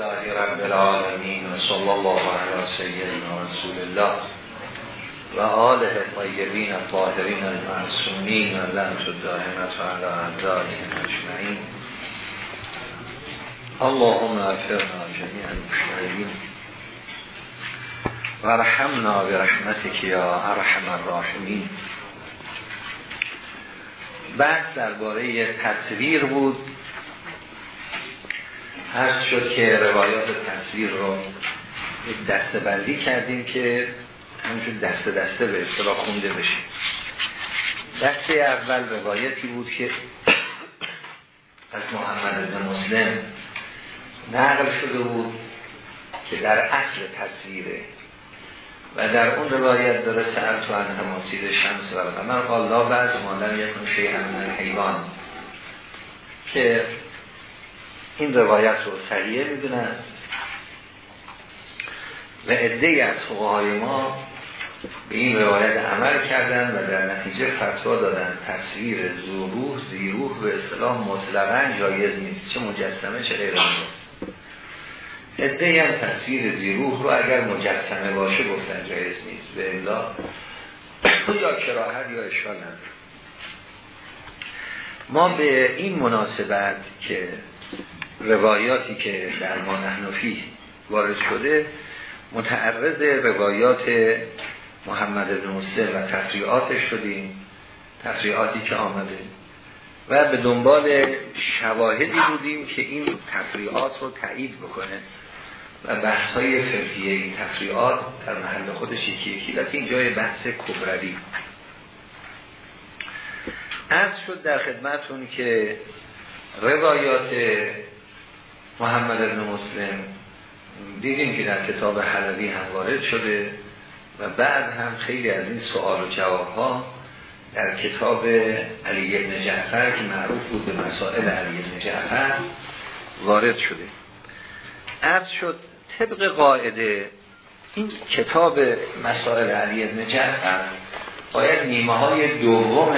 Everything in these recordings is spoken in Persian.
لله رب العالمین و صلی الله علی سیدنا رسول الله و آله طیبین طاهرین المعصومین و لعنت الدائمت علی اعدائهم اجمعین. اللهم افرنا جميع المشتغلین و رحمنا برحمتك یا ارحم الراحمین. بحث درباره تصویر بود. هر شد که روایات تصویر رو دسته بندی کردیم که همچون دسته دسته به اصطلاح خونده بشه دسته اول روایتی بود که از محمد بن مسلم نقل شده بود که در اصل تصویره و در اون روایت داره سر تو ان تماسید شمس و قمر قال لا بعض مالم یکن شیء من حیوان. که این روایت رو صحیحه می‌دونن. و عده از فقهای ما به این روایت عمل کردن و در نتیجه فتوا دادن. تصویر زروح زیروح به اصطلاح مطلقا جایز نیست. چه مجسمه چه غیر عده هم تصویر زیروح رو اگر مجسمه باشه گفتن جایز نیست. به الا یا کراهت یا اشکال ما به این مناسبت که روایاتی که در ما نحنفی وارد شده متعرض روایات محمد بن و تفریعاتش شدیم تفریعاتی که آمده. و به دنبال شواهدی بودیم که این تفریعات رو تایید بکنه. و بحث های فقهی این تفریعات در محل خودش یکی یکی. لیکن اینجای بحث کبروی از شد در خدمتون که روایات محمد بن مسلم دیدیم که در کتاب حلوی هم وارد شده و بعد هم خیلی از این سوال و جواب ها در کتاب علی ابن جعفر که معروف بود به مسائل علی ابن جعفر وارد شده. از شد طبق قاعده این کتاب مسائل علی ابن جعفر باید نیمه های دوم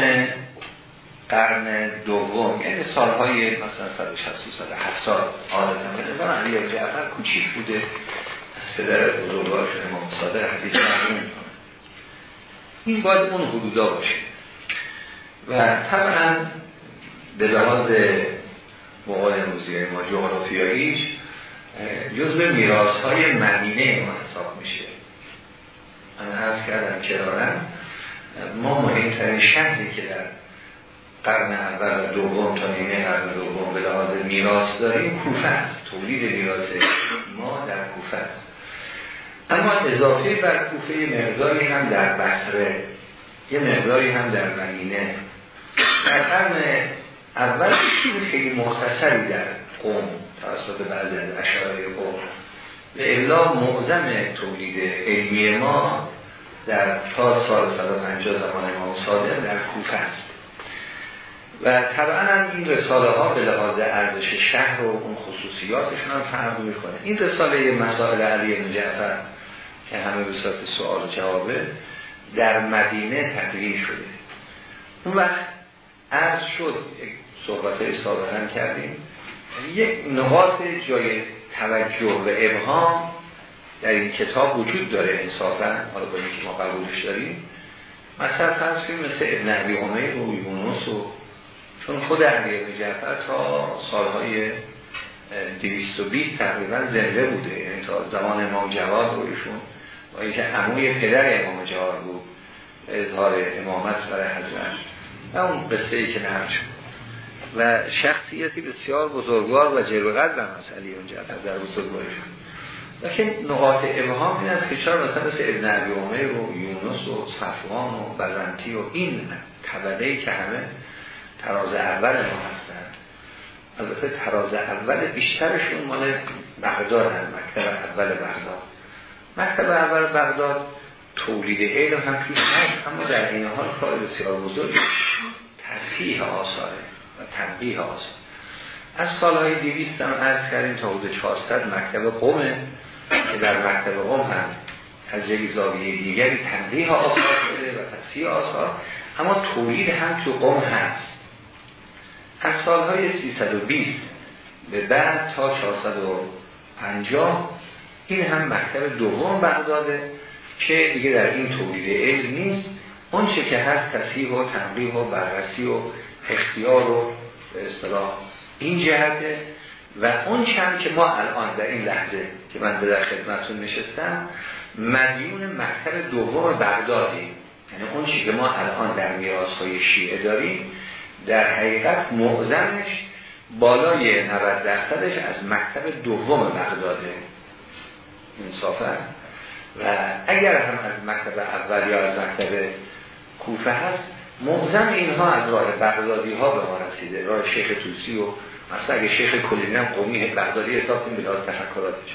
قرن دوم یعنی سالهای مثلا 160 170 آدم نظام علی جعفر کوچیک بوده از پدر بزرگوار شده امام صادق حدیث مرمون این باید اون حدودا باشه. و طبعا به لحاظ مقال امروزی ما جغرافیاییش جزء میراث های مدینه ما حساب میشه. من عرض کردم کرارم ما مهمترین شهری که در قرن اول و دوم تا نیمه قرن دوم به لحاظ میراث داریم کوفه است تولید میراث ما در کوفه است. اما اضافه بر کوفه مقداری هم در بصره یه مقداری هم در مدینه. در قرن اول خیلی مختصری در قوم توسط بعضی از اشعاری قوم. به الا معظم تولید علمی ما در تا سال 150 زمان امام صادق در کوفه است. و طبعا هم این رساله ها به لحاظ ارزش شهر و اون خصوصیاتشون هم فرق می‌کنه. این رساله مسائل علی بن جعفر که همه به صورت سوال و جوابه در مدینه تقریر شده. اون وقت عرض شد صحبت های سابقا کردیم یک نقاط جای توجه و ابهام در این کتاب وجود داره انصافا حالا با اینکه ما قبولش داریم. مثلا فرض مثل ابن عبی عمیر و یونس و چون خود علی ابن جعفر تا سالهای 220 تقریبا زنده بوده یعنی تا زمان امام جواد رو و اینکه عموی پدر امام جواد بود اظهار امامت برای حضرت. و اون قصه ای که نرم شد. و شخصیتی بسیار بزرگوار و جلو قدر هم هست علی ابن جعفر در بزرگواریشون لیکن نقاط ابهام این است که چرا مثلا مثل ابن عبی و یونس و صفوان و بلنتی و این طبقه که همه تراز اول ما هستن. البته تراز اول بیشترشون مال بغداد هم مکتب اول بغداد. مکتب اول بغداد تولید علم هم توش هست اما در این حال کار بسیار بزرگ تصحیح آثاره و تنبیه آثار از سالهای دیویست هم عرض کردیم تا حدود 400 مکتب قومه که در مکتب قوم هم از یک زاویه دیگری تنبیه آثار شده و تصحیح آثار اما تولید هم تو قوم هست. از سالهای 320 به بعد تا پنجاه این هم مکتب دوم بغداده که دیگه در این تولید علم نیست. اون چه که هست تصحیح و تنقیح و بررسی و اختیار و اصطلاح این جهته. و اون چند که ما الان در این لحظه که من در خدمتون نشستم مدیون مکتب دوم بغدادی. یعنی اون چی که ما الان در میراث های شیعه داریم در حقیقت معظمش بالای 90 درصدش از مکتب دوم بغداده انصافا و اگر هم از مکتب اول یا از مکتب کوفه هست معظم اینها از راه بغدادی ها به ما رسیده. راه شیخ توسی و مثلا اگه شیخ کلینی هم قومی بغدادی حساب کنیم به تفکراتش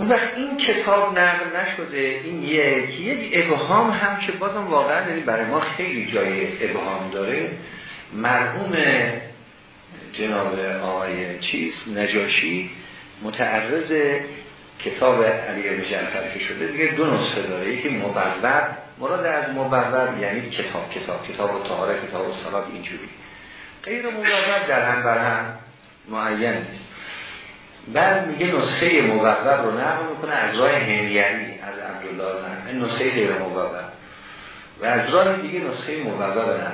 اون وقت این کتاب نقل نشده این یک یک ابهام هم که بازم واقعا یعنی برای ما خیلی جای ابهام داره. مرحوم جناب آقای چیز نجاشی متعرض کتاب علی بن جعفر که شده دیگه دو نسخه داره. یکی مبرور مراد از مبرور یعنی کتاب کتاب کتاب و طهاره کتاب و صلات اینجوری. غیر مبرور در هم بر هم معین نیست. بعد میگه نسخه مبرور رو نقل می‌کنه از راه همیری از عبدالله نه نسخه غیر مبرور و از راه دیگه نسخه مبرور نه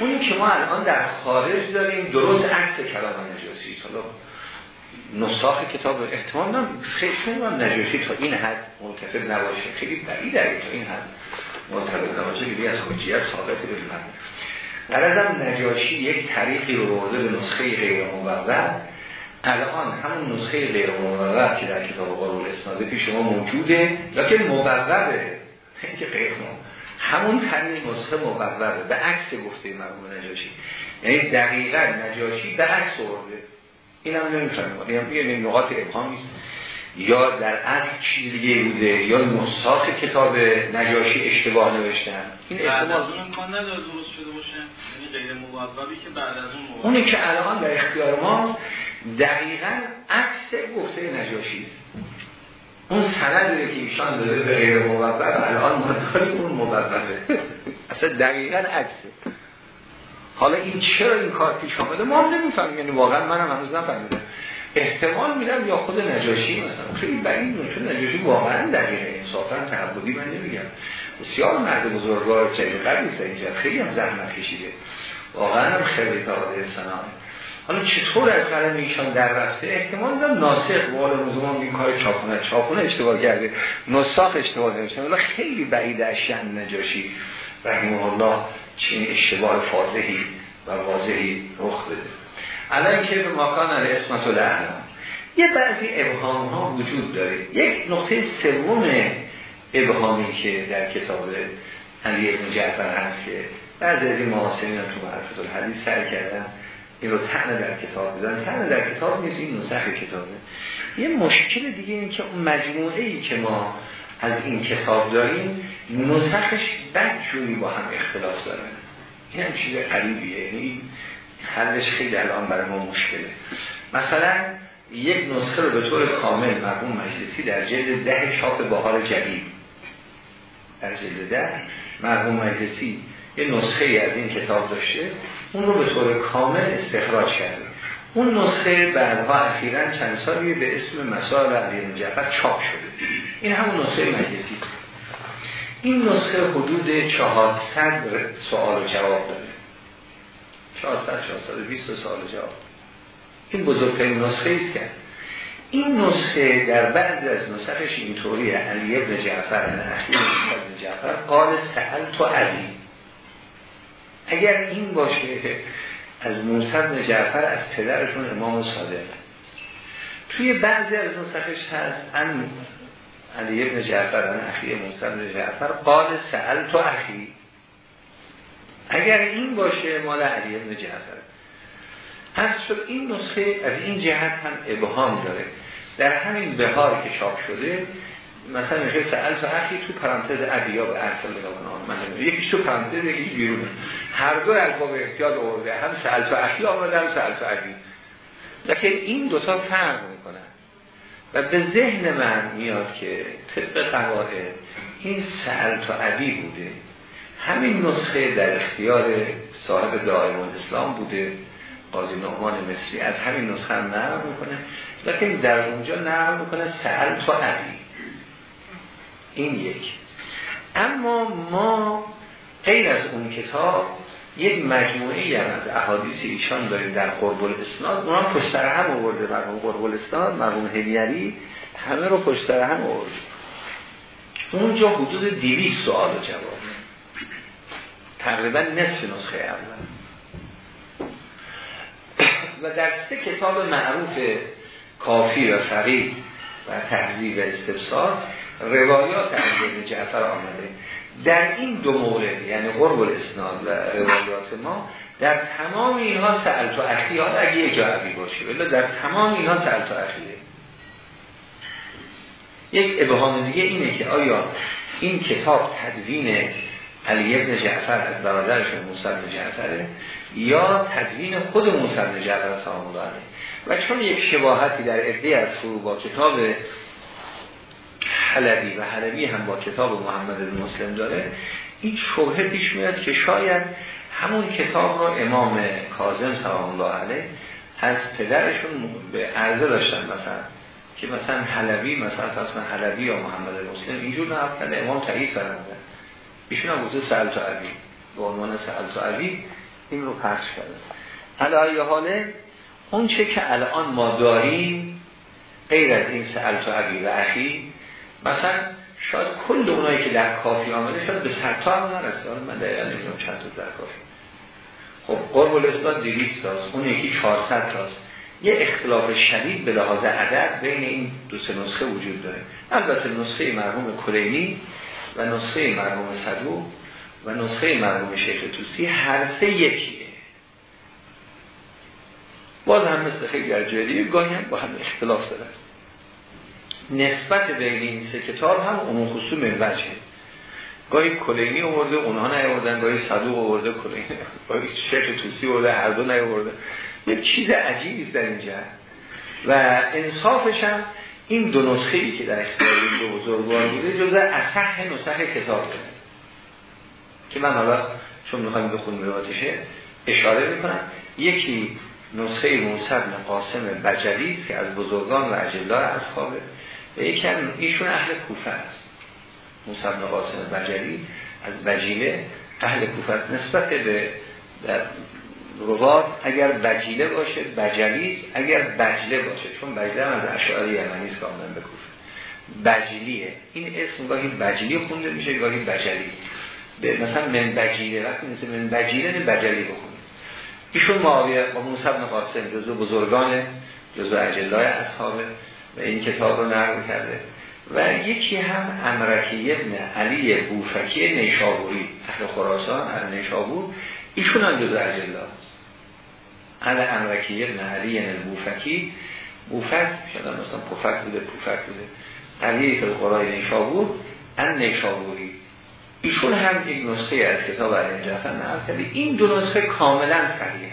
اونی که ما الان در خارج داریم درست عکس کلام نجاسی. حالا نساخ کتاب احتمال نه خیلی من نجاشی تا این حد ملتفت نباشه. خیلی بعید تا این حد ملتفت نباشه. که از حجیت ثابت به من در نجاشی یک طریقی رو برده به نسخه غیر مبرور الان همون نسخه غیر مبرور که در کتاب قرول اسناده پیش شما موجوده لیکن مبرره که غیر همون طریق نسخه مبرره به عکس گفته مرحوم نجاشی. یعنی دقیقا نجاشی به عکس ورده این هم نمی‌فهمیم. یعنی این نقاط ابهام نیست. یا در اصل چیز دیگه بوده یا نساخ کتاب نجاشی اشتباه نوشتن این احتمال اون امکان نداره درست شده باشه. یعنی غیر موببی که بعد از اون اونی که الان در اختیار ما دقیقا عکس گفته نجاشی است. اون سندی که ایشان داده به غیر موبب الان ما اون موببه اصلا دقیقا عکسه. حالا این چرا این کار پیش آمده؟ ما هم نمی‌فهمیم. یعنی واقعا منم هنوز نفهمیدم. احتمال میدم یا خود نجاشی مثلا. خیلی بعید چون نجاشی واقعا دقیقه. انصافا تعبدی من نمیگم. بسیار مرد بزرگوار چه قبلی اینجا. خیلی هم زحمت کشیده. واقعا هم خیلی تاراده سنانه حالا چطور از قلم ایشان در رفته؟ احتمال میدم ناسخ قول موضوع این کار چاپونه چاپونه اشتباه کرده. نساخ اشتباه نمیشه ولی خیلی بعید از شن نجاشی. رحمه الله چین اشتباه فاضحی و واضحی رخ بده. الان که به مکان اسمت الاعلام یه بعضی ابهام ها وجود داره. یک نقطه سوم ابهامی که در کتاب علی ابن جعفر هست که بعضی از این معاصرین تو معرفت الحدیث سر کردن این رو تنه در کتاب بزن تنه در کتاب نیست این نسخ کتابه. یه مشکل دیگه این که مجموعه ای که ما از این کتاب داریم نسخش بد جوری با هم اختلاف دارن. این هم چیز قریبیه یعنی حلش خیلی الان برای ما مشکله. مثلا یک نسخه رو به طور کامل مرحوم مجلسی در جلد ده چاپ بهار جدید. در جلد ده مرحوم مجلسی یه نسخه از این کتاب داشته. اون رو به طور کامل استخراج کرده اون نسخه بعدها اخیرا چند سالی به اسم مسائل علی جعفر چاپ شده. این همون نسخه مجلسی. این نسخه حدود 400 سوال و جواب داره. 400 420 سوال و جواب. این بزرگترین نسخه است که این نسخه در بعض از نسخش اینطوری علی ابن جعفر اخیر ابن جعفر قال سهل تو علی اگر این باشه از موسی بن جعفر از پدرشون امام صادق. توی بعضی از نسخش هست ان علی ابن جعفر ان اخی موسی بن جعفر قال سأل تو اخی. اگر این باشه مال علی ابن جعفر. هست شد این نسخه از این جهت هم ابهام داره. در همین بهار که چاپ شده مثلا نشه سأل اخی تو پرانتز ابیا به اصل نگاه من یکیش تو پرانتز یکیش بیرونه هر دو از باب احتیاط آورده. هم سأل اخی آمده هم سأل ابی لیکن این دوتا فرق می‌کنن. و به ذهن من میاد که طبق قواعد این سأل ابی بوده. همین نسخه در اختیار صاحب دائم الاسلام بوده. قاضی نعمان مصری از همین نسخه هم نقل می‌کنه. لیکن در اونجا نقل می‌کنه تو علی این یک. اما ما غیر از اون کتاب یک مجموعه هم از احادیث ایشان داریم در قرب الاسناد اونا پشت هم آورده مرحوم قرب الاسناد مرحوم هلیری همه رو پشت هم آورده. اونجا حدود 200 سوال و جواب. تقریبا نصف نسخه اول. و در سه کتاب معروف کافی و فقیه و تحضیب و استفسار روایات از جعفر آمده. در این دو مورد یعنی قرب الاسناد و روایات ما در تمام اینها سأل تو اخی ها اگه یه جعبی باشه ولی در تمام اینها سأل تو اخیه. یک ابهام دیگه اینه که آیا این کتاب تدوین علی ابن جعفر از برادرش موسی بن جعفره یا تدوین خود موسی بن جعفر سلام و چون یک شباهتی در عده از فرو با کتاب حلبی و حلبی هم با کتاب محمد بن مسلم داره این شبهه پیش میاد که شاید همون کتاب رو امام کاظم سلام الله علیه از پدرشون به عرضه داشتن مثلا که مثلا حلبی مثلا تصمیم حلبی یا محمد مسلم اینجور نقل کرده امام تایید فرمودن ایشون هم گفته سألت عبی به عنوان سألت عبی این رو پخش کرده. علایه حاله اون چه که الان ما داریم غیر از این سألت عبی و اخی مثلا شاید کل اونایی که در کافی آمده شاید به سرتا هم نرسه. من دقیقا نمی‌دونم چند تا در کافی. خب قرب الاسلام 200 تاست. اون یکی 400 تاست. یه اختلاف شدید به لحاظ عدد بین این دو سه نسخه وجود داره. البته نسخه مرحوم کلینی و نسخه مرحوم صدو و نسخه مرحوم شیخ توسی هر سه یکیه. باز هم مثل خیلی در دیگه گاهی هم با هم اختلاف داره نسبت بین این سه کتاب هم اون خصوص وجه گاهی کلینی آورده اونها نیاوردن. گاهی صدوق آورده کلینی. گاهی شیخ توسی آورده هر دو نیاورده. یک چیز عجیبی در اینجا. و انصافش هم این دو نسخه ای که در اختیار این دو بزرگوار بوده جزء اصح نسخه کتاب که من حالا چون می‌خوایم بخونیم رواتشه اشاره می‌کنم یکی نسخه موسی بن قاسم بجلی است که از بزرگان و اجلا اصحابه. و یکی هم ایشون اهل کوفه است. موسی قاسم بجلی از بجیله اهل کوفه است. نسبت به در روات اگر بجیله باشه بجلی اگر بجله باشه. چون بجله هم از اشعاری یمنی است کاملا بکوفه بجلیه. این اسم گاهی بجلی خونده میشه گاهی بجلی. به مثلا من بجیله وقتی مثل من بجیله بجلی بخونه ایشون معاویه با موسی بن قاسم جزو بزرگان جزو اجلای اصحابه. و این کتاب رو نقل کرده. و یکی هم امرکی ابن علی بوفکی نیشابوری اهل خراسان اهل نیشابور ایشون هم جزو اجلا است. اهل امرکی ابن علی بوفکی. بوفک شده مثلا پوفک بوده پوفک بوده. علی که قرای نیشابور ان نیشابوری ایشون هم یک نسخه از کتاب علی جعفر نقل کرده. این دو نسخه کاملا صحیح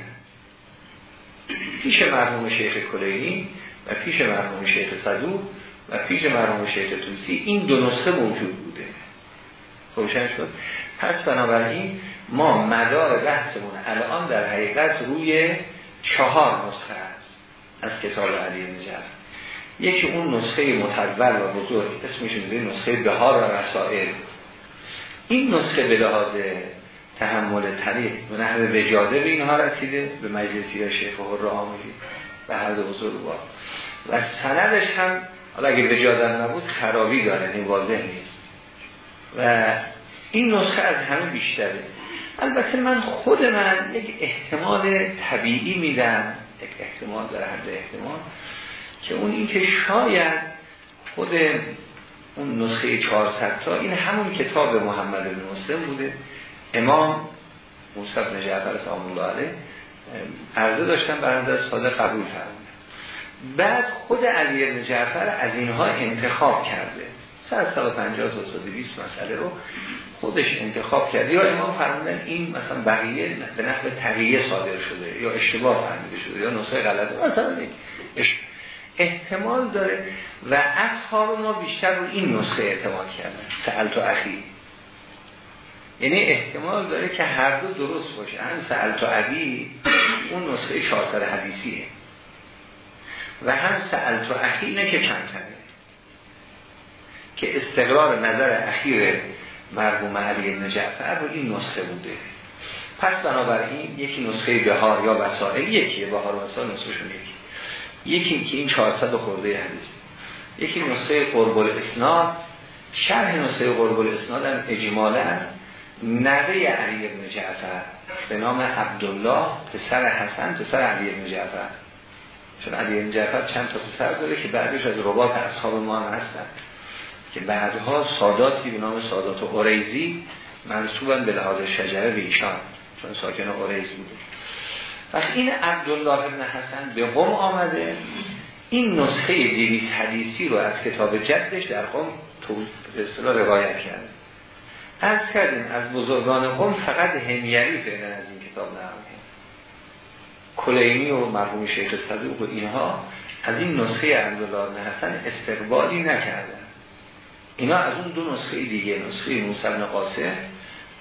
پیش مرحوم شیخ کلینی و پیش مرحوم شیخ صدوق و پیش مرحوم شیخ توسی این دو نسخه موجود بوده. روشن شد. پس بنابراین ما مدار بحثمون الان در حقیقت روی چهار نسخه است از کتاب علی نجف یکی اون نسخه متول و بزرگ اسمش نسخه بهار و رسائل. این نسخه به لحاظ تحمل طریق و نحوه وجاده به اینها رسیده به مجلسی یا شیخ و به هر دو بزرگ با. و سندش هم حالا اگه وجاده نبود خرابی داره این یعنی واضح نیست. و این نسخه از همه بیشتره. البته من خود من یک احتمال طبیعی میدم یک احتمال در حد احتمال که اون این که شاید خود اون نسخه 400 تا این همون کتاب محمد بن مسلم بوده. امام موسی بن جعفر علیه عرضه داشتن برنده از ساده قبول فرمودن بعد خود علی بن جعفر از اینها انتخاب کرده. 150 تا 200 مسئله رو خودش انتخاب کرده. یا امام فرمودن این مثلا بقیه به نحو تقیه صادر شده یا اشتباه فهمیده شده یا نسخه غلطه مثلا احتمال داره و اصحاب ما بیشتر رو این نسخه اعتماد کردن. سأل تو اخی. یعنی احتمال داره که هر دو درست باشه. هم سألت و عبی اون نسخه 400 حدیثیه. و هم اخی نه که کمتره. که استقرار نظر اخیر مرحوم علی بن جعفر رو این نسخه بوده. پس بنابراین یکی نسخه بهار یا وسائل یکیه بهار و وسائل نسخهشون یکی. یکی که این 400 خورده حدیث. یکی نسخه قرب الاسناد. شرح نسخه قرب الاسناد هم اجمالا نوه علی بن جعفر. به نام عبدالله پسر حسن پسر علی بن جعفر. چون علی بن جعفر چند تا پسر داره که بعدش از رباط اصحاب ما هم هستن. که بعدها ساداتی به نام سادات و قریزی منصوبن به لحاظ شجره به ایشان چون ساکن قریز بوده. وقت این عبدالله ابن حسن به قم آمده. این نسخه دیویس حدیثی رو از کتاب جدش در قم به روایت کرد از کردیم از بزرگان قم فقط همیری فعلا از این کتاب نرمه کلینی و مرحوم شیخ صدوق و اینها از این نسخه عبدالله ابن حسن استقبالی نکردن. اینا از اون دو نسخه دیگه نسخه موسی بن قاسم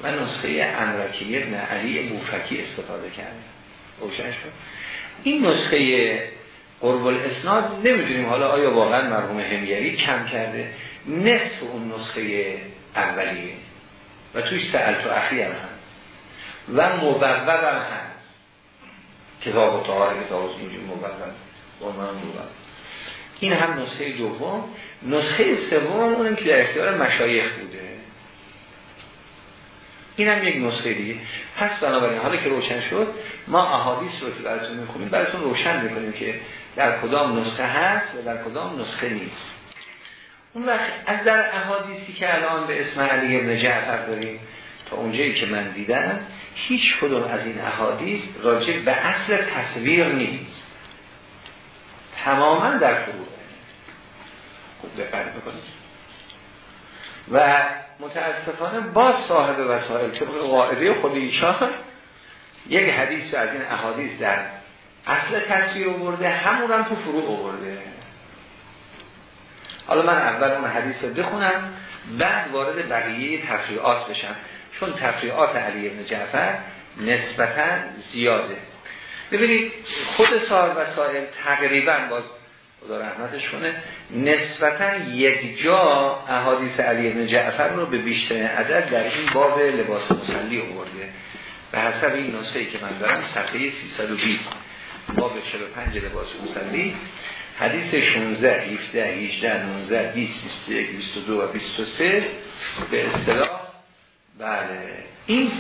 و نسخه امرکی ابن علی موفکی استفاده کرده روشن شد؟ این نسخه قرب الاسناد نمی‌دونیم حالا آیا واقعا مرحوم همیری کم کرده؟ نصف اون نسخه اولیه. و توی سألت و اخی هم هست. و مبوب هم هست. کتاب و طهار کتاب اینجور مبوب این هم نسخه دوم. نسخه سوم اونم که در اختیار مشایخ بوده. این هم یک نسخه دیگه. پس بنابراین حالا که روشن شد ما احادیث رو که براتون می‌خونیم براتون روشن می‌کنیم که در کدام نسخه هست و در کدام نسخه نیست. اون وقت از در احادیثی که الان به اسم علی ابن جعفر داریم تا اونجایی که من دیدم هیچ کدوم از این احادیث راجع به اصل تصویر نیست. تماما در فروع خوب دقت بکنید. و متاسفانه با صاحب وسائل طبق قاعده خود ایشان یک حدیث از این احادیث در اصل تصویر آورده همون هم تو فروع آورده. حالا من اول اون حدیث رو بخونم بعد وارد بقیه تفریعات بشم. چون تفریعات علی ابن جعفر نسبتا زیاده. ببینید خود صاحب وسائل تقریبا باز خدا رحمتش کنه نسبتا یک جا احادیث علی بن جعفر رو به بیشتر عدد در این باب لباس مسلی آورده. به حسب این نسخه که من دارم صفحه 320 باب 45 لباس مسلی. حدیث 16 17 18 19 20 21 22 و 23 به اصطلاح بله. این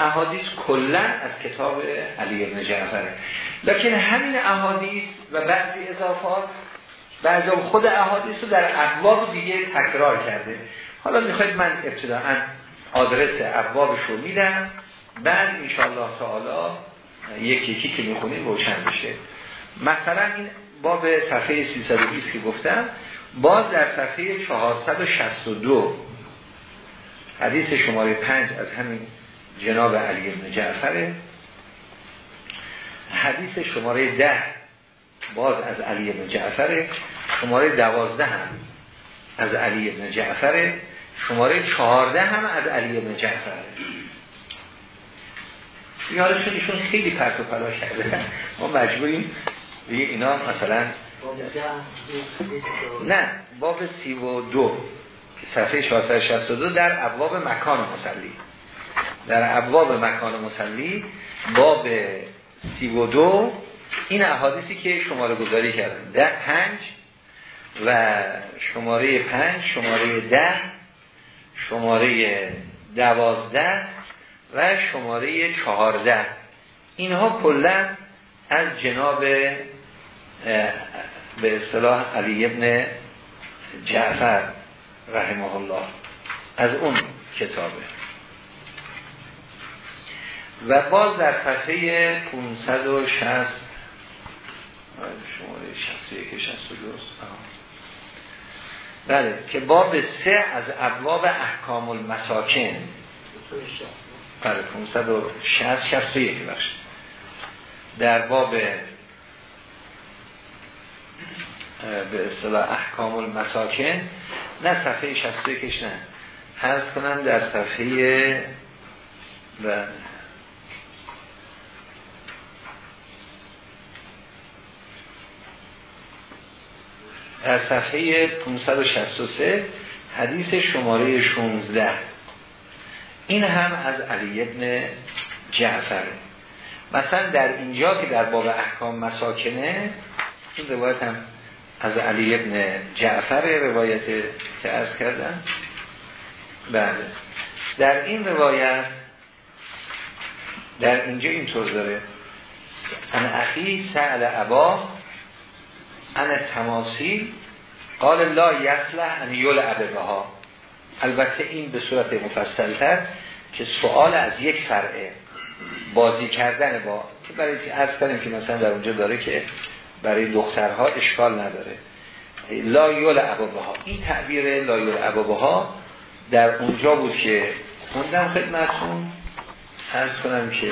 احادیث کلا از کتاب علی بن جعفره. لکن همین احادیث و بعضی اضافات بعضی خود احادیث رو در ابواب دیگه تکرار کرده. حالا می‌خواید من ابتداعا آدرس ابوابش رو میدم بعد انشاءالله تعالی یکی یکی که می‌خونیم روشن بشه. مثلا این باب صفحه 320 که گفتم باز در صفحه 462 حدیث شماره 5 از همین جناب علی بن جعفره حدیث شماره ده باز از علی بن جعفره شماره دوازده هم از علی بن جعفره شماره چهارده هم از علی بن جعفره. یادشون ایشون خیلی پرت و پلا کرده. ما مجبوریم دیگه اینا مثلا نه باب سی و دو صفحه 462 در ابواب مکان مسلی در ابواب مکان مسلی باب سی و دو این احادیثی که شماره گذاری کردن. ده پنج و شماره پنج شماره ده شماره دوازده و شماره چهارده. اینها کلا از جناب به اصطلاح علی ابن جعفر رحمه الله از اون کتابه. و باز در صفحه 560 شماره 61 62 بله که باب سه از ابواب احکام المساکن بله 560 61 بخش در باب به اصطلاح احکام المساکن. نه صفحه 61 نه. هست کنم در صفحه بله در صفحه 563 حدیث شماره 16 این هم از علی ابن جعفر مثلا در اینجا که در باب احکام مساکنه این روایت هم از علی ابن جعفر روایت که ارز کردم. بله. در این روایت در اینجا اینطور داره. ان اخی سأل عبا ان تماثیل قال لا یصلح ان یلعب بها. البته این به صورت مفصلتر که سوال از یک فرعه بازی کردن با که برای از کردیم که مثلا در اونجا داره که برای دخترها اشکال نداره. لا یلعب بها این تعبیر لا یلعب بها در اونجا بود که خوندم خدمتون ارز کنم که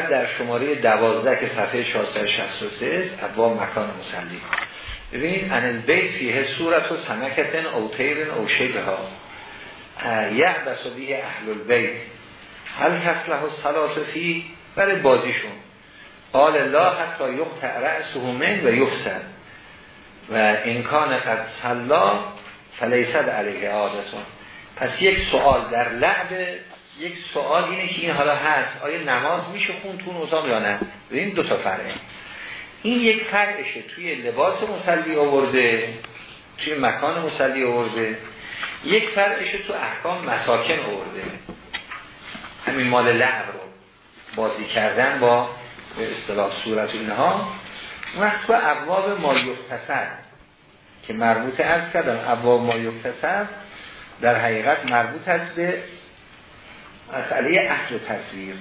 بعد در شماره دوازده که صفحه 463 ابواب مکان مسلی ببینید ان البیت فیه صورت و سمکتن او تیرن او شبه ها بیه اهل البیت. هل کسله و فی؟ برای بازیشون. قال لا حتی یقطع رأسه من و یفسد. و امکان قد صلا فلیسد علیه عادتون. پس یک سوال در لعب یک سوال اینه که این حالا هست. آیا نماز میشه خون تو اتاق یا نه؟ این دو تا فرقه. این یک فرقشه. توی لباس مسلی آورده توی مکان مسلی آورده. یک فرقشه تو احکام مساکن آورده. همین مال لعب رو بازی کردن با به اصطلاح صورت اینها. اون وقت تو ابواب ما که مربوط از کردن ابواب ما در حقیقت مربوط است به مسئله اصل تصویر.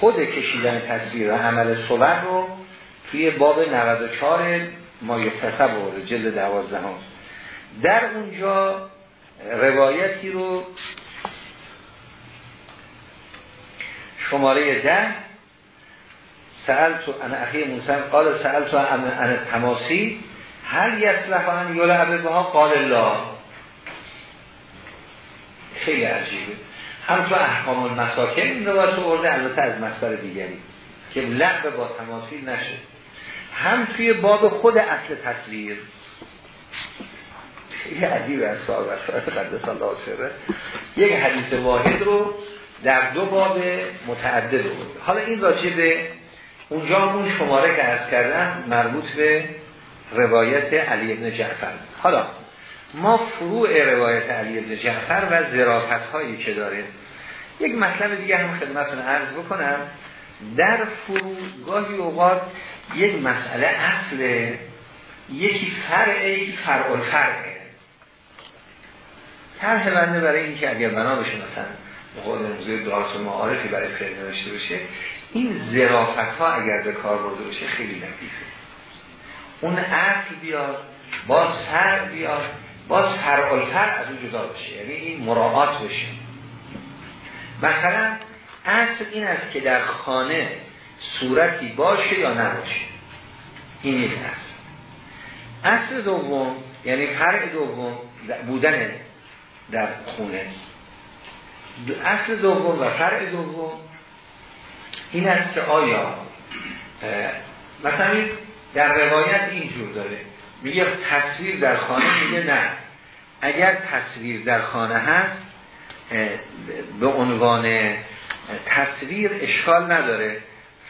خود کشیدن تصویر و عمل صور رو توی باب 94 ما یکتصب بورده جلد دوازده هم. در اونجا روایتی رو شماره ده سأل تو ان اخی موسی قال سأل تو ان تماسی هل یصلح ان یلعب بها؟ قال الله خیلی عجیبه. هم تو احکام المساکن این روایت ورده البته از مصدر دیگری که لعب با تماثیل نشه. هم توی باب خود اصل تصویر. خیلی عجیب از صاحب قدس الله سره یک حدیث واحد رو در دو باب متعدد بود حالا این راجع به اونجا اون شماره که ارز کردم مربوط به روایت علی ابن جعفر. حالا ما فروع روایت علی ابن جعفر و زرافت هایی که داره یک مطلب دیگه هم خدمتون عرض بکنم. در فروع گاهی اوقات یک مسئله اصل یکی فرعه فرع الفرعه طرح بنده برای اینکه اگر بنا بشه مثلا قول موضوع دارس و معارفی برای فعل نوشته بشه این زرافت ها اگر به کار برده بشه خیلی لطیفه. اون اصل بیاد باز سر بیاد باز فرع الفرع از اون جدا بشه. یعنی این مراعات بشه. مثلا اصل این است که در خانه صورتی باشه یا نباشه. این یک اصل. اصل دوم یعنی فرع دوم بودن در خونه. اصل دوم و فرع دوم این است که آیا مثلا در روایت اینجور داره. میگه تصویر در خانه میگه نه. اگر تصویر در خانه هست به عنوان تصویر اشکال نداره.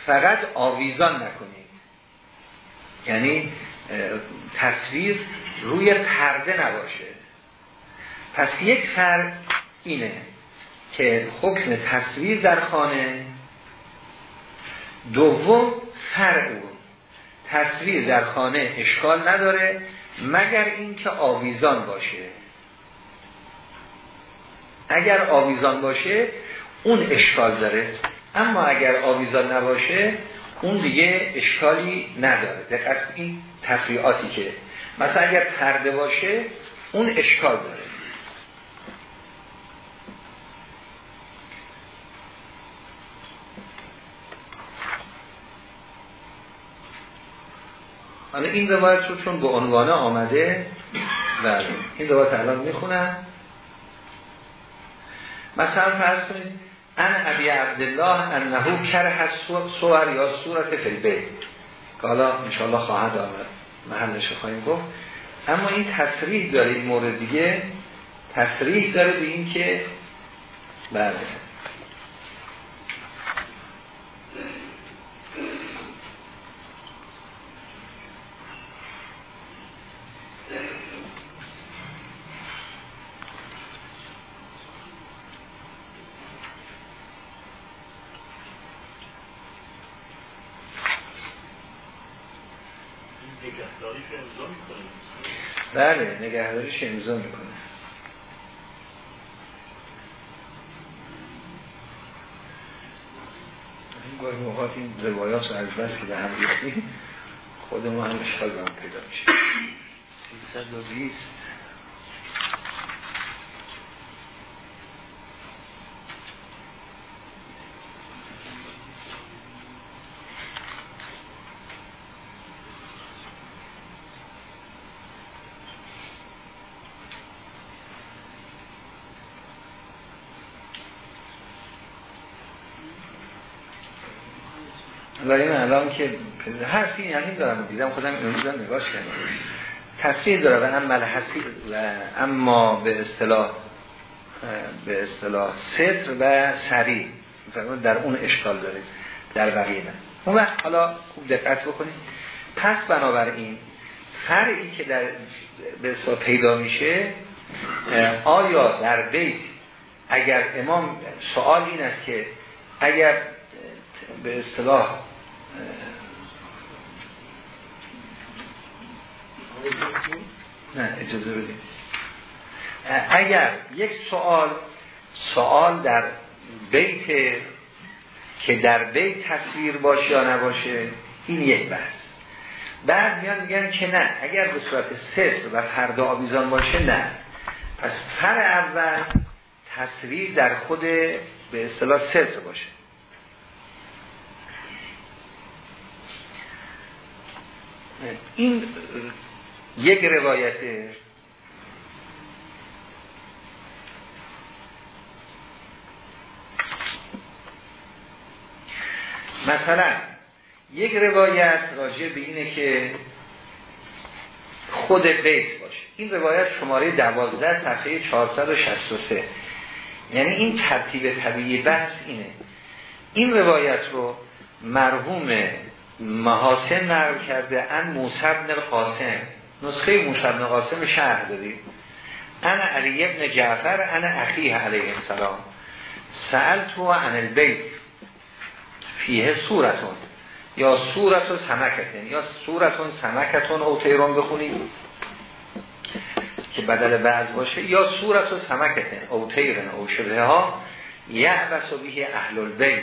فقط آویزان نکنید. یعنی تصویر روی پرده نباشه. پس یک فرق اینه که حکم تصویر در خانه دوم فرق تصویر در خانه اشکال نداره. مگر اینکه آویزان باشه. اگر آویزان باشه اون اشکال داره. اما اگر آویزان نباشه اون دیگه اشکالی نداره. دقیق این تفریعاتی که مثلا اگر پرده باشه اون اشکال داره. حالا این روایت رو چون به عنوانه آمده بله. این روایت الان می‌خونم. مثلا فرض کنید ان ابی عبدالله انه کره سور یا صورت فلبه که حالا انشاءالله خواهد آمد. محلش خواهیم گفت. اما این تصریح داره این مورد دیگه. تصریح داره به این که بله. بله نگهداریش امضا می‌کنه. این گاهی موقعات این روایات رو از بس که به هم ریختی خود ما هم اشکال به هم پیدا میشه. 320 و این الان که هست این یعنی دارم دیدم خودم این رو نگاه کردم. تصریح داره و اما و اما به اصطلاح به اصطلاح صدر و سریع. در اون اشکال داره در بقیه نه. اون وقت حالا خوب دقت بکنید. پس بنابراین فرعی که در به اصطلاح پیدا میشه آیا در بیت اگر امام سوال این است که اگر به اصطلاح نه اجازه بدیم اگر یک سوال سوال در بیت که در بیت تصویر باشه یا نباشه این یک بحث. بعد میان میگن که نه اگر به صورت صفر و فردا آویزان باشه نه. پس فر اول تصویر در خود به اصطلاح صفر باشه. این یک روایته مثلا یک روایت راجع به اینه که خود بیت باشه. این روایت شماره دوازده صفحه 463 یعنی این ترتیب طبیعی بحث اینه. این روایت رو مرحوم محاسن نقل کرده ان موسی بن القاسم. نسخه موسی بن قاسم شهر دادیم انا علی ابن جعفر انا اخیه علیه السلام. سألتو عن البیت. فیه صورتون یا صورت و سمکتون. یا صورتون سمکتون او تیرون بخونیم که بدل بعض باشه. یا صورت و سمکتون. او تیرون او شبه ها. یعبس و بیه اهل البیت.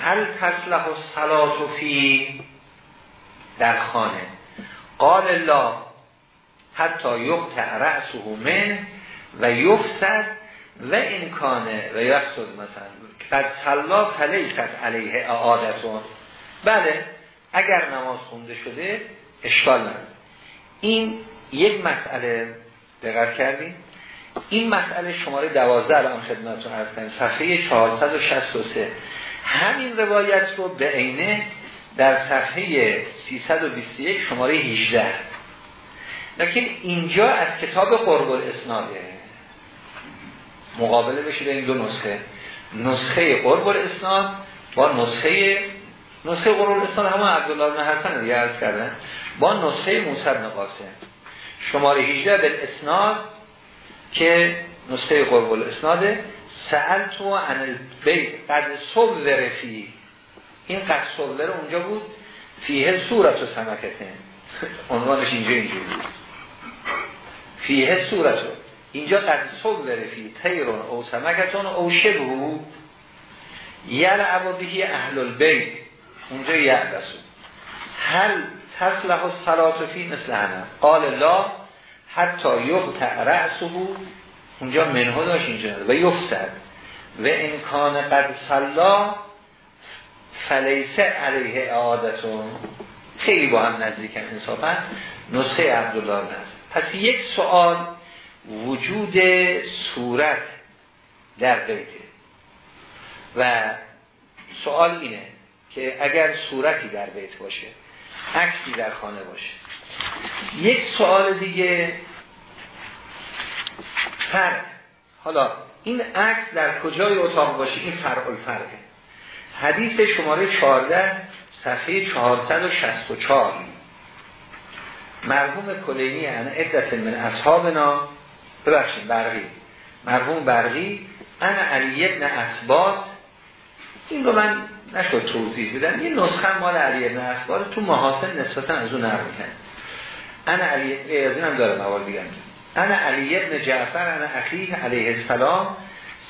هل تسلح و صلات فی در خانه؟ قال الله حتی یقطع رأسه من و یفسد و این کانه و یفسد مثلا. قد صلا فلیست علیه اعادتون. بله اگر نماز خونده شده اشکال نداره. این یک مسئله دقت کردیم این مسئله شماره دوازده الان خدمتتون کنیم صفحه 463 همین روایت رو به عینه در صفحه 321 شماره 18 لیکن اینجا از کتاب قرب الاسناده مقابله بشه این دو نسخه. نسخه قرب الاسناد با نسخه نسخه قرب الاسناد همون عبدالله بن حسن دیگه عرض کردن. با نسخه موسی بن قاسم. شماره 18 به اسناد که نسخه قرب الاسناده سأل تو عن البیت قد صور فی. این قد صور اونجا بود. فیه صورت و سمکته عنوانش اینجا اینجا بود. فیه صورت اینجا قد صور فی تیرون او سمکتون او شبهو یلعب بهی اهل البیت. اونجا یعبسو هل تصلح الصلاة فی مثل همه قال لا حتی یقطع رأسه. اونجا منها داشت اینجا. و یفسد. و امکان قد صلا فلیسه علیه اعادتون خیلی با هم نزدیکن انصافا. نسخه عبدالله نست پس یک سوال وجود صورت در بیته و سوال اینه که اگر صورتی در بیت باشه عکسی در خانه باشه. یک سوال دیگه. فرق. حالا این عکس در کجای اتاق باشه؟ این فرق الفرقه حدیث شماره 14 صفحه 464 مرحوم کلینی انا عدت من اصحابنا. ببخشید برقی. مرحوم برقی انا علی ابن اسباد این رو من نشد توضیح بدم. یه نسخه مال علی ابن اسباد تو محاسن نسبتا از اون نرم کرد انا علی از هم داره موارد دیگه انا علی ابن جعفر انا اخیه علیه السلام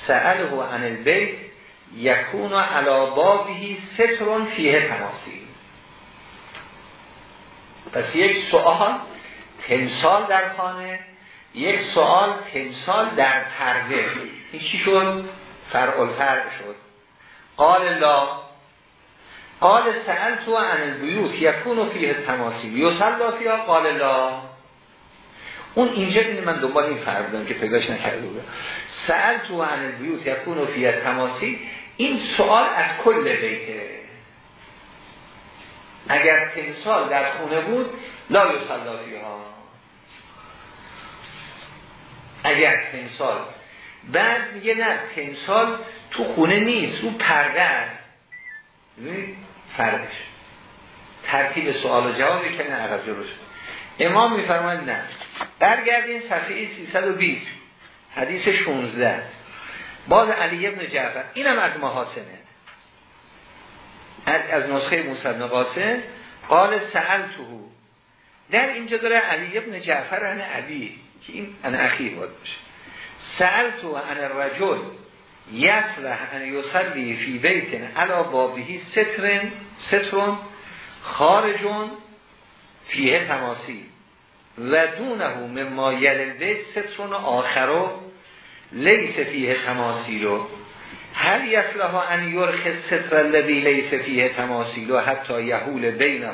سأله عن البیت یکون علا بابهی سترون فیه تماسی. پس یک سوال تمثال در خانه یک سوال تمثال در پرده. این چی شد؟ فرق شد. قال الله قال سأل تو عن البیوت یکون فیه تماسی. یوسل فیها؟ قال الله اون اینجا این من دنبال این فرق بودم که پیداش نکرده بودم. سأل تو عن البیوت یکون فیه تماسی این سوال از کل بیته. اگر تمثال در خونه بود لا یوسل ها اگر تمثال بعد میگه نه تمثال تو خونه نیست رو پرده است. فرقش ترتیب سوال و جوابی که نه عقب جلوش. امام میفرماید نه. برگردین صفحه 320 حدیث 16 باز علی ابن جعفر. اینم از محاسنه. از, نسخه موسی بن قاسم. قال سألته. در اینجا داره علی ابن جعفر عن علی که این ان اخیر باید باشه. سألتو عن الرجل یصلح ان یصلی فی بیت علا بابهی سترن ستر خارج فیه تماثیل. و دونه مما یلی البیت ستر آخر لیس فیه تماثیل هل یصلح ان یرخی الستر الذی لیس فیه تماثیل حتی یحول بینه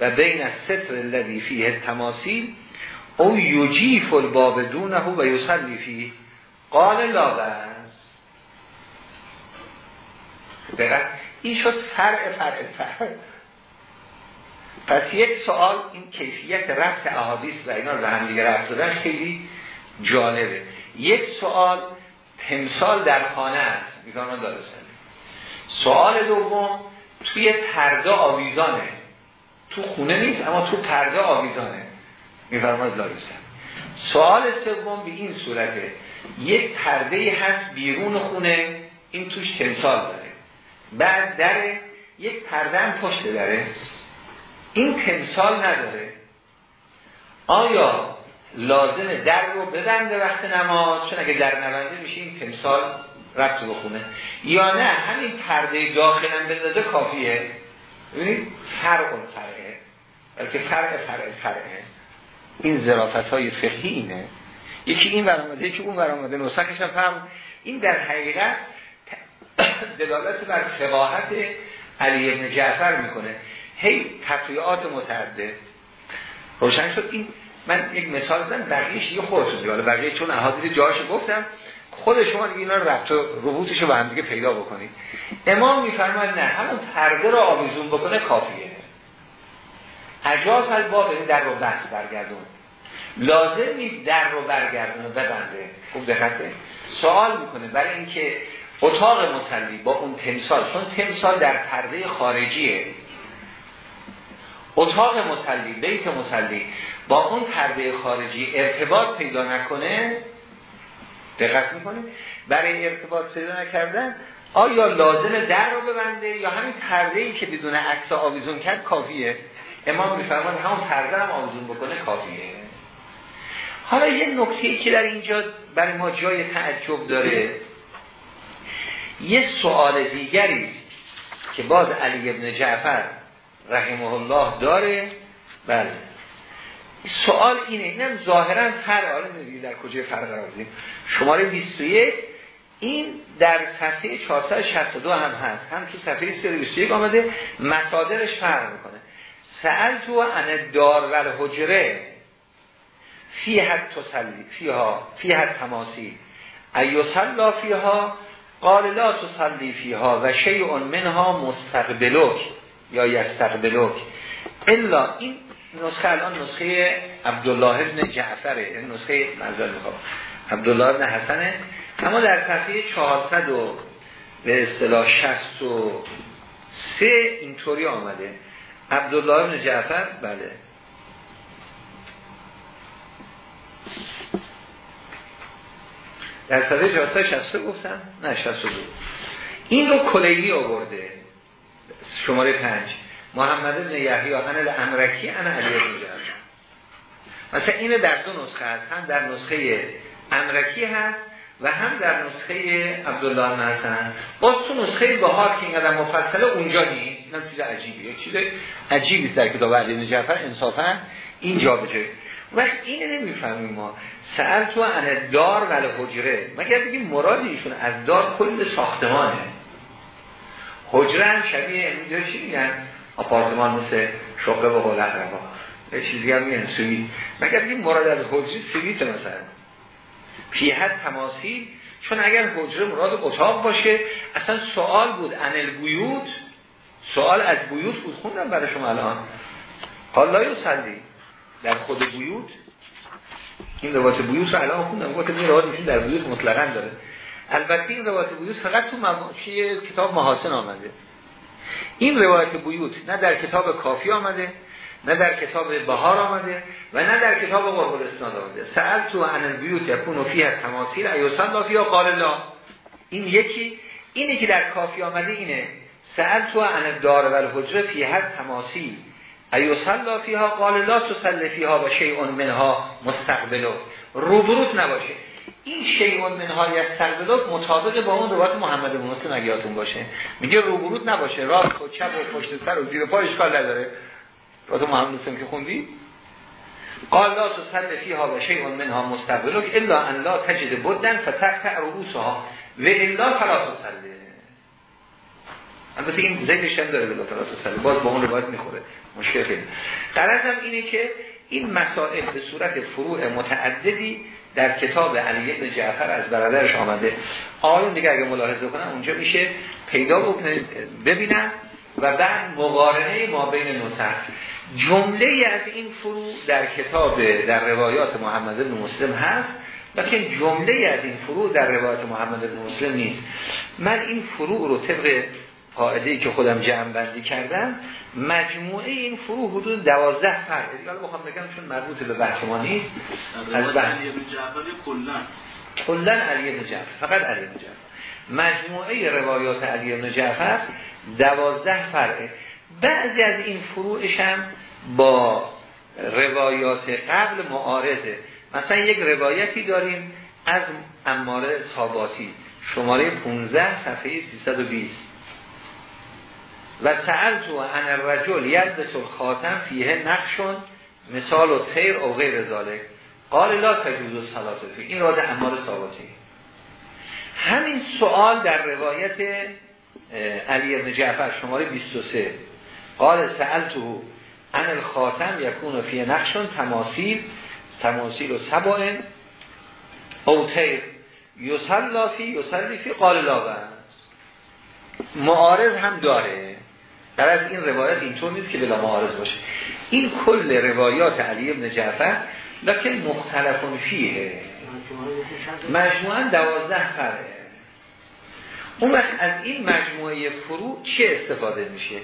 و بین الستر الذی فیه تماثیل او یجیف الباب دونه و یصلی فیه. قال لا دقیق این شد فرع فرع فرع. پس یک سوال این کیفیت رفت احادیث و اینا رو هم دیگه رفت دادن خیلی جالبه. یک سوال تمثال در خانه است. میفرمان دارستن سوال دوم توی پرده آویزانه. تو خونه نیست اما تو پرده آویزانه. میفرماد دارستن سوال سوم به این صورته. یک پرده هست بیرون خونه این توش تمثال داره. بعد در یک پرده هم پشت داره این تمثال نداره. آیا لازمه در رو ببنده وقت نماز؟ چون اگه در نبنده میشه این تمثال رفت بخونه. یا نه همین پرده داخل هم بندازه کافیه. ببینید فرق فرقه بلکه فرق فرق فرقه این ظرافت های فقهی اینه. یکی این برامده یکی اون برامده نسخش هم فهم. این در حقیقت دلالت بر فقاهت علی ابن جعفر می‌کنه. هی تفریعات متعدد. روشن شد. این من یک مثال زن بقیهش یه خودتون دیگه. بقیه چون احادیث جاهاشو گفتم خود شما دیگه اینا رو ربط و ربوطشو با هم پیدا بکنید. امام میفرماید نه همون پرده رو آویزون بکنه کافیه. اجاز باب در رو بحث برگردون. لازم نیست در رو برگردون و ببنده. خوب دقته سوال می‌کنه برای اینکه اتاق مسلی با اون تمثال چون تمثال در پرده خارجیه. اتاق مسلی بیت مسلی با اون پرده خارجی ارتباط پیدا نکنه دقت می‌کنه برای ارتباط پیدا نکردن آیا لازم در رو ببنده یا همین پرده ای که بدون عکس آویزون کرد کافیه؟ امام میفرمان همون پرده هم آویزون بکنه کافیه. حالا یه نکته که در اینجا برای ما جای تعجب داره یه سوال دیگری که باز علی ابن جعفر رحمه الله داره؟ بله. سوال اینه اینم ظاهرا فرق آره در کجای فرق قرار شماره 21 این در صفحه 462 هم هست. هم تو صفحه 321 آمده مصادرش فرق می‌کنه. سأل تو ان دار و حجره فی حد تسلی فیها فی حد تماسی ایوسلا فیها؟ قال لا تسلی فیها و شیء منها مستقبلوک یا یستقبلوک. الا این نسخه الان نسخه عبدالله ابن جعفره این نسخه منظر می‌خوام عبدالله ابن حسنه. اما در صفحه 400 و به اصطلاح 63 اینطوری آمده. عبدالله ابن جعفر بله. در صفحه 463 گفتم؟ نه 62 این رو کلیلی آورده. شماره 5 محمد ابن یحیی عن امرکی انا علی ابن جعفر. مثلا اینه در دو نسخه هست. هم در نسخه امرکی هست و هم در نسخه عبدالله بن حسن. باز تو نسخه بهار که اینقدر مفصله اونجا نیست. نه چیز عجیبیه. چیز عجیبی در کتاب علی بن جعفر. انصافا اینجا بجه وقت اینه نمی‌فهمیم ما. سأل تو ان دار و حجره مگر بگیم مراد ایشون از دار کل ساختمانه؟ حجره شبیه اینجا چی میگن؟ آپارتمان مثل شقه و حولت روا یه چیزی هم میگن سوئیت. مگر بگیم مراد از حجره سوئیت مثلا؟ فیها تماثیل؟ چون اگر حجره مراد اتاق باشه اصلا سوال بود عن البیوت؟ سوال از بیوت بود. خوندم برای شما الان. حالا سندی در خود بیوت؟ این روایت بیوت رو الان خوندم. گفتم این در بیوت مطلقا داره. البته این روایت بیوت فقط تو مواقعی کتاب محاسن آمده. این روایت بیوت نه در کتاب کافی آمده نه در کتاب بحار آمده و نه در کتاب قرب الاسناد آمده. سألته عن البیوت یکون فیه تماثیل ایصلی فیها قال لا این یکی اینی که در کافی آمده اینه. سألته عن الدار و الحجره فیه تماثیل ایصلی فیها؟ قال لا تصل فیها و شیء منها مستقبلک روبروت نباشه. این شیء منها یستقبلک مطابق با اون روایت محمد مسلم اگه باشه. میگه روبروت نباشه. راست و چپ و پشت سر و زیر پا اشکال نداره. روایت محمد مسلم که خوندی؟ قال لا تسل فیها و شیء منها مستقبلو الا ان لا تجد بدن فتقطع رؤوسها و الا فلا تسل البته این زیدش هم داره به فلا باز با اون روایت می‌خوره. مشکل خیلی. هم اینه که این مسائل به صورت فروع متعددی در کتاب علی بن جعفر از برادرش آمده. آیون دیگه اگه ملاحظه کنم اونجا میشه پیدا ببینم و بعد مقارنه ما بین نسخ جمله از این فروع در کتاب در روایات محمد بن مسلم هست لیکن جمله از این فروع در روایات محمد بن مسلم نیست. من این فروع رو طبق قاعده که خودم جمع بندی کردم مجموعه این فروع حدود دوازده فرد. حالا بخوام بگم چون مربوط به بحث ما نیست از بحث کلن علی بن جعفر فقط علی بن جعفر. مجموعه روایات علی بن جعفر دوازده فرعه بعضی از این فروعش هم با روایات قبل معارضه. مثلا یک روایتی داریم از اماره صاباتی شماره 15 صفحه 320 و سأل تو ان الرجل یلبس الخاتم فیه نقشون مثال و تیر او غیر ذالک قال لا تجوز صلات فی. این راد امار ثابتی. همین سوال در روایت علی ابن جعفر شماره 23 قال تو ان الخاتم یکون فی نقشون تماثیل تماثیل و سبائن او تیر یسلا فی فی قال لا معارض هم داره. در از این روایت اینطور نیست که بلا معارض باشه. این کل روایات علی ابن جعفر لکن مختلفون فیه. مجموعا دوازده فره اون وقت از این مجموعه فروع چه استفاده میشه؟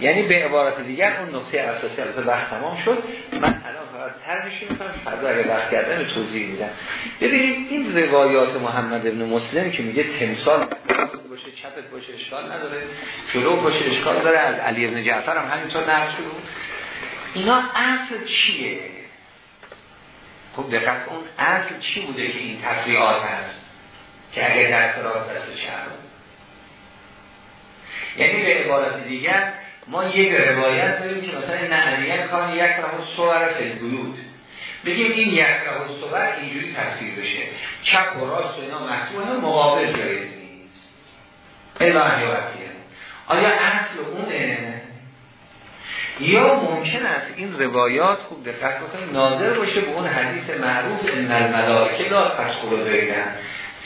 یعنی به عبارت دیگر اون نقطه اساسی از وقت تمام شد. من الان فقط ترمشی می‌کنم فردا اگر وقت کردن توضیح میدم. ببینیم این روایات محمد ابن مسلم که میگه تمثال باشه چپت باشه اشکال نداره. جلو باشه اشکال داره. از علی ابن جعفر هم همینطور نقش شد اینا اصل چیه؟ خب دقیق اون اصل چی بوده که این تفریعات هست؟ که اگر در قرار دست شهر یعنی به عبارت دیگر ما یک روایت داریم که مثلا نهلیت کان یک راه صور فلگویود بگیم این یک راه صور اینجوری تفسیر بشه. چپ و راست و اینا مقابل جایز الهی آیا اصل اونه؟ یا ممکن است این روایات خوب دقت بکنید ناظر باشه به اون حدیث معروف ان الملائکه لا تدخل بینن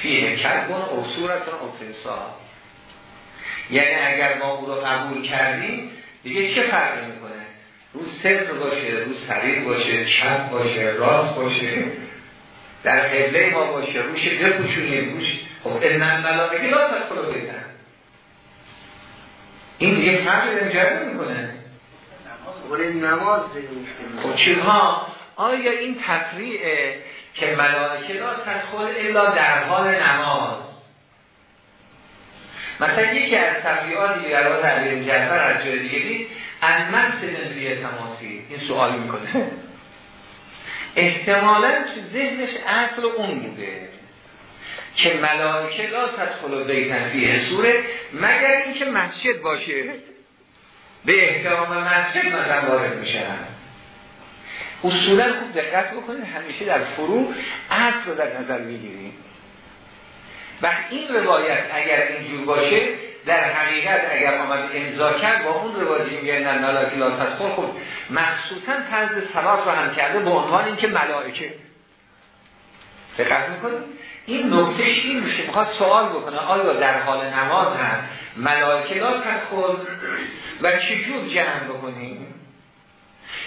فیه کلبون او صورتون او یعنی اگر ما او رو قبول کردیم دیگه چه فرقی می‌کنه؟ رو صدر باشه رو سریر باشه چپ باشه راست باشه در قبله ما باشه روش بپوشونیم روش. خب ان الملائکه لا تدخل بینن این دیگه فرقی در می‌کنه؟ نماز خب چیزها آیا این تفریعه که ملائکه لا تدخل الا در حال نماز؟ مثلا یکی از تفریعاتی در حال تعبیر جعفر از جای دیگه نیست از من سنندریه تماسی این سوال می‌کنه. احتمالا تو ذهنش اصل اون بوده. که ملائکه لا تدخل بیتن فیه سوره مگر اینکه مسجد باشه. به احترام مسجد مثلا وارد میشن. اصولا خوب دقت بکنید همیشه در فرو اصل رو در نظر می‌گیریم و این روایت اگر اینجور باشه در حقیقت اگر آمد امضا کرد با اون روایتی میگه نه ملائکه لا تدخل خب مخصوصا طرز سلات رو هم کرده به عنوان اینکه ملائکه. دقت می‌کنید این نکته این میشه. می‌خواد سوال بکنه. آیا در حال نماز هم ملائکه لا تدخل و چجور جمع بکنیم؟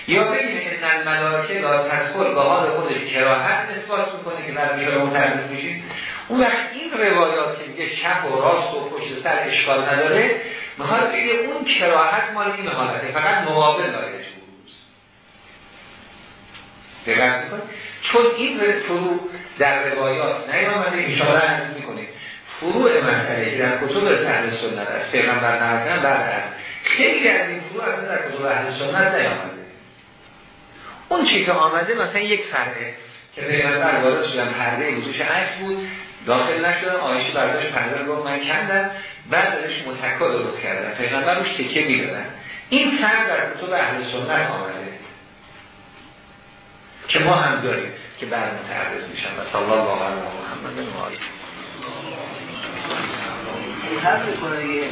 یا بگیم ان الملائکه لا تدخل به حال خودش کراهت اثبات می‌کنه که در میشه متعرض میشیم؟ اون وقت این روایات که میگه چپ و راست و پشت سر اشکال نداره می‌خواد بگه اون کراهت مال این حالته. فقط مقابل داره. دقت چون این فرو در روایات نیامده اشاره از می‌کنه. فروع مسئله که در کتب اهل سنت است. پیغمبر نهایتاً بعد از. خیلی از این فروع از در کتب اهل سنت نیامده. اون چی که آمده مثلا یک فرقه که پیغمبر وارد شدن پرده وضوش عکس بود داخل نشدن آیشه برداشت پرده رو من کندن بعد ازش متکا درست کردن. پیغمبر روش تکه می‌دادن. این فرق در کتب اهل سنت آمده. که ما هم داریم که بر متعرض میشن. و صلی الله علیه محمد و آله. می‌کنه یه